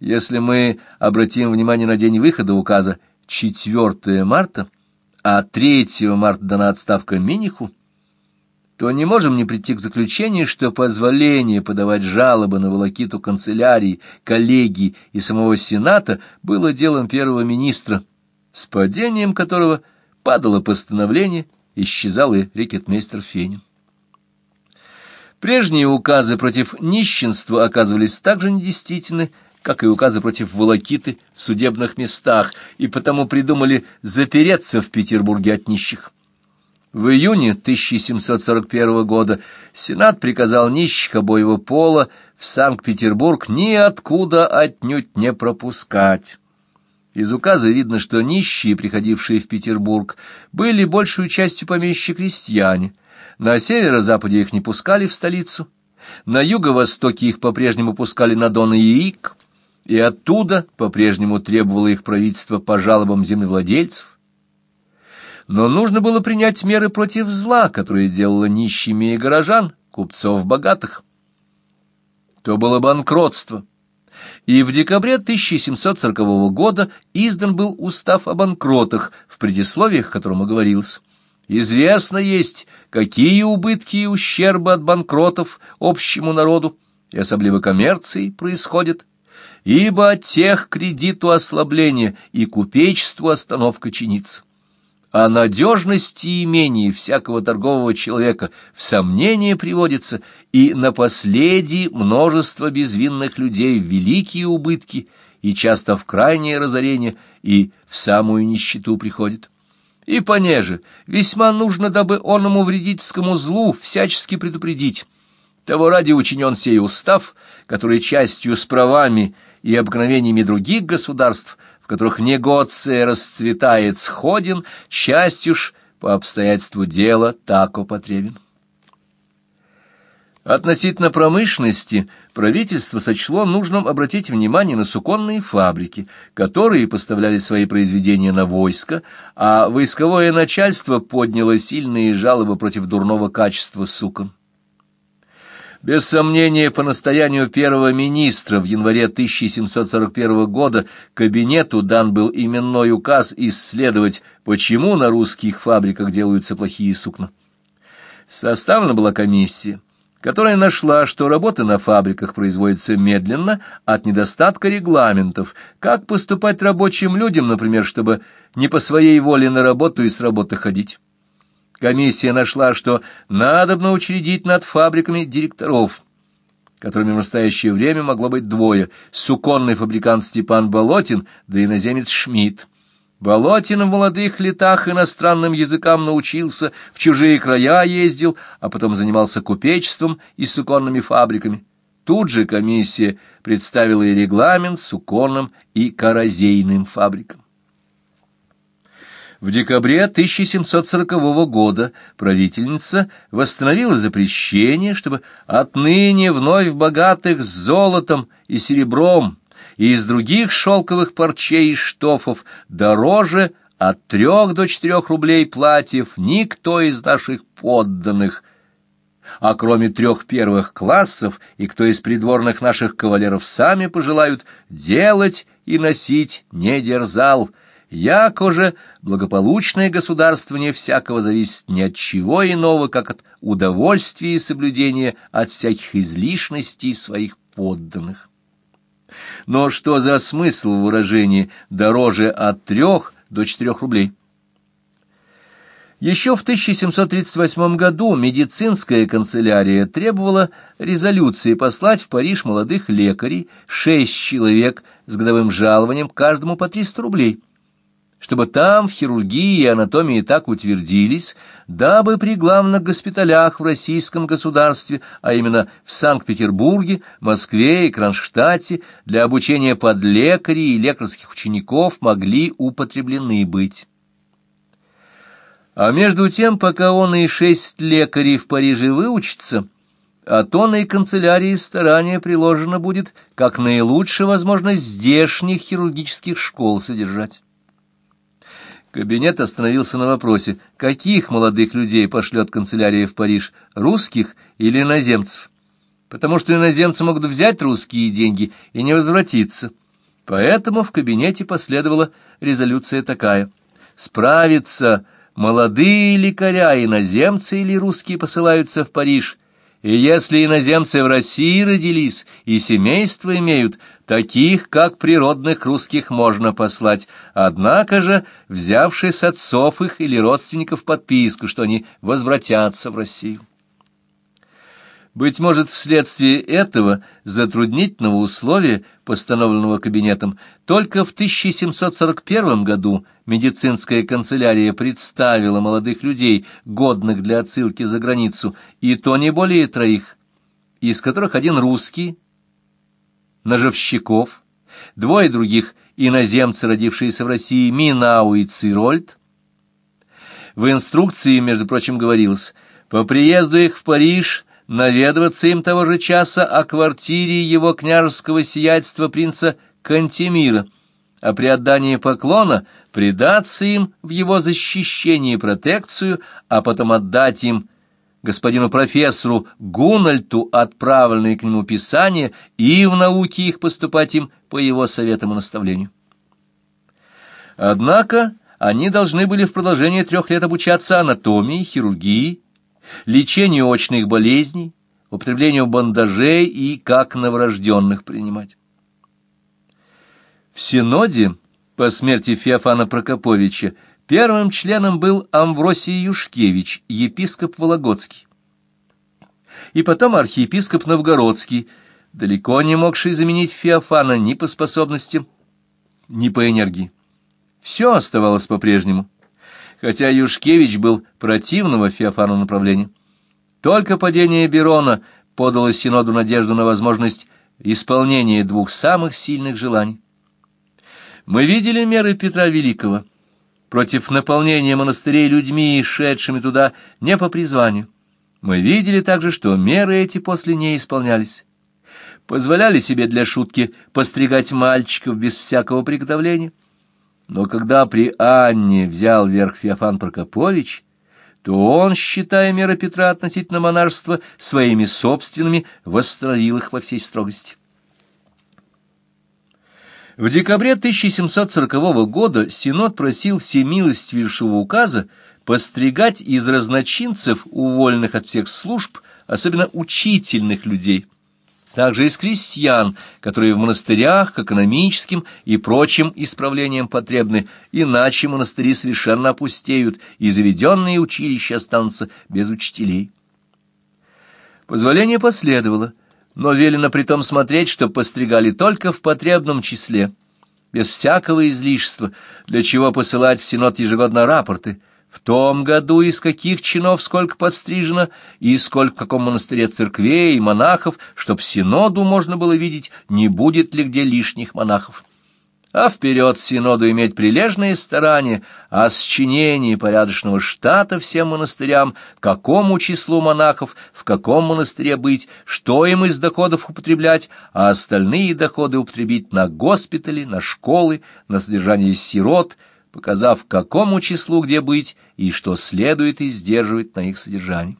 Если мы обратим внимание на день выхода указа 4 марта, а 3 марта дана отставка Миниху, то не можем не прийти к заключению, что позволение подавать жалобы на волокиту канцелярии, коллегии и самого Сената было делом первого министра, с падением которого падало постановление, исчезал и рекетмейстер Фенин. Прежние указы против нищенства оказывались также недействительны, как и указы против волокиты в судебных местах, и потому придумали запереться в Петербурге от нищих. В июне 1741 года Сенат приказал нищих обоего пола в Санкт-Петербург ниоткуда отнюдь не пропускать. Из указа видно, что нищие, приходившие в Петербург, были большую частью помещи-крестьяне. На северо-западе их не пускали в столицу, на юго-востоке их по-прежнему пускали на Дон и Яик, и оттуда по-прежнему требовало их правительство по жалобам землевладельцев. Но нужно было принять меры против зла, которое делало нищими и горожан, купцов богатых. То было банкротство. И в декабре 1740 года издан был устав о банкротах, в предисловиях которому говорилось. Известно есть, какие убытки и ущербы от банкротов общему народу, и особливо коммерции, происходят ибо от тех кредиту ослабление и купечеству остановка чинится. А надежности имений всякого торгового человека в сомнение приводится, и на последнее множество безвинных людей в великие убытки и часто в крайнее разорение и в самую нищету приходит. И понеже весьма нужно, дабы оному вредительскому злу всячески предупредить. Того ради учинен сей устав, который частью с правами и обыкновениями других государств, в которых негоция расцветает сходен, частью ж по обстоятельству дела так употребен. Относительно промышленности правительство сочло нужным обратить внимание на суконные фабрики, которые поставляли свои произведения на войско, а войсковое начальство подняло сильные жалобы против дурного качества сукон. Без сомнения, по настоянию первого министра в январе 1741 года кабинету дан был именной указ исследовать, почему на русских фабриках делаются плохие сукна. Составлена была комиссия, которая нашла, что работы на фабриках производятся медленно от недостатка регламентов, как поступать рабочим людям, например, чтобы не по своей воле на работу и с работы ходить. Комиссия нашла, что надобно учредить над фабриками директоров, которыми в настоящее время могло быть двое — суконный фабрикант Степан Болотин да иноземец Шмидт. Болотин в молодых летах иностранным языкам научился, в чужие края ездил, а потом занимался купечеством и суконными фабриками. Тут же комиссия представила и регламент суконным и коррозейным фабрикам. В декабре 1740 года правительница восстановила запрещение, чтобы отныне вновь богатых с золотом и серебром и из других шелковых парчей и штофов дороже от трех до четырех рублей платьев никто из наших подданных, а кроме трех первых классов и кто из придворных наших кавалеров сами пожелают делать и носить не дерзал — Яко же благополучное государство не всякого зависит ни от чего иного, как от удовольствия и соблюдения от всяких излишностей своих подданных. Но что за смысл в выражении «дороже от трех до четырех рублей»? Еще в 1738 году медицинская канцелярия требовала резолюции послать в Париж молодых лекарей, шесть человек с годовым жалованием, каждому по 300 рублей чтобы там в хирургии и анатомии так утвердились, дабы при главных госпиталях в российском государстве, а именно в Санкт-Петербурге, Москве и Кронштадте, для обучения подлекарей и лекарских учеников могли употреблены быть. А между тем, пока он и шесть лекарей в Париже выучатся, от онной канцелярии старания приложено будет, как наилучше возможно здешних хирургических школ содержать. Кабинет остановился на вопросе, каких молодых людей пошлет канцелярия в Париж, русских или иноземцев? Потому что иноземцы могут взять русские деньги и не возвратиться, Поэтому в кабинете последовала резолюция такая. Справиться молодые лекаря, иноземцы или русские посылаются в Париж, и если иноземцы в России родились и семейство имеют, таких, как природных русских, можно послать, однако же, взявшись с отцов их или родственников подписку, что они возвратятся в Россию. Быть может, вследствие этого затруднительного условия, постановленного кабинетом, только в 1741 году медицинская канцелярия представила молодых людей, годных для отсылки за границу, и то не более троих, из которых один русский, Ножевщиков, двое других иноземцы, родившиеся в России, Минау и Цирольд. В инструкции, между прочим, говорилось, по приезду их в Париж наведываться им того же часа о квартире его княжеского сиятельства принца Кантемира, а при отдании поклона предаться им в его защищении и протекцию, а потом отдать им господину профессору Гунальту отправленные к нему писания и в науке их поступать им по его советам и наставлению. Однако они должны были в продолжение трех лет обучаться анатомии, хирургии, лечению очных болезней, употреблению бандажей и как новорожденных принимать. В Синоде по смерти Феофана Прокоповича первым членом был Амвросий Юшкевич, епископ Вологодский. И потом архиепископ Новгородский, далеко не могший заменить Феофана ни по способностям, ни по энергии. Все оставалось по-прежнему хотя Юшкевич был противного Феофану направления. Только падение Берона подало Синоду надежду на возможность исполнения двух самых сильных желаний. Мы видели меры Петра Великого против наполнения монастырей людьми, шедшими туда не по призванию. Мы видели также, что меры эти после не исполнялись. Позволяли себе для шутки постригать мальчиков без всякого приготовления. Но когда при Анне взял верх Феофан Прокопович, то он, считая меры Петра относительно монаршества своими собственными, восстановил их во всей строгости. В декабре 1740 года Синод просил всемилостивейшего указа постригать из разночинцев, уволенных от всех служб, особенно учительных людей – также из крестьян, которые в монастырях к экономическим и прочим исправлениям потребны, иначе монастыри совершенно опустеют, и заведенные училища останутся без учителей. Позволение последовало, но велено притом смотреть, что постригали только в потребном числе, без всякого излишества, для чего посылать в Синод ежегодно рапорты – в том году из каких чинов сколько подстрижено, и сколько в каком монастыре церквей и монахов, чтоб синоду можно было видеть, не будет ли где лишних монахов. А вперед синоду иметь прилежные старания о счинении порядочного штата всем монастырям, какому числу монахов, в каком монастыре быть, что им из доходов употреблять, а остальные доходы употребить на госпитали, на школы, на содержание сирот, показав, какому числу где быть и что следует издерживать на их содержании.